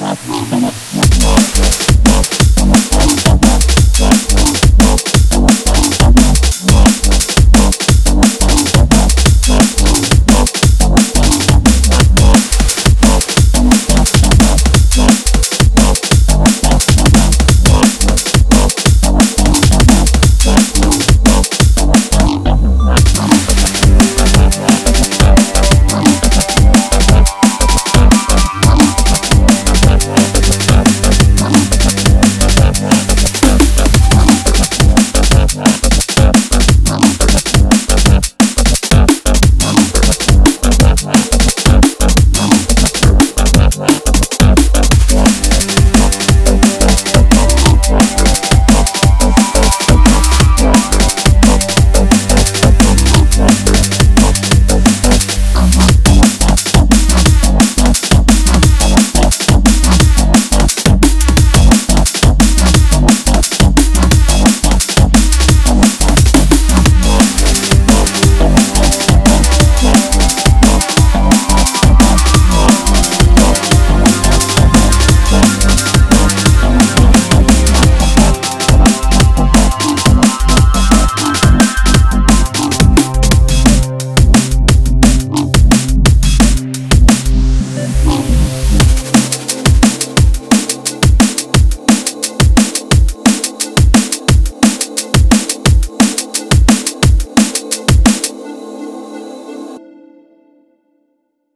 Rob.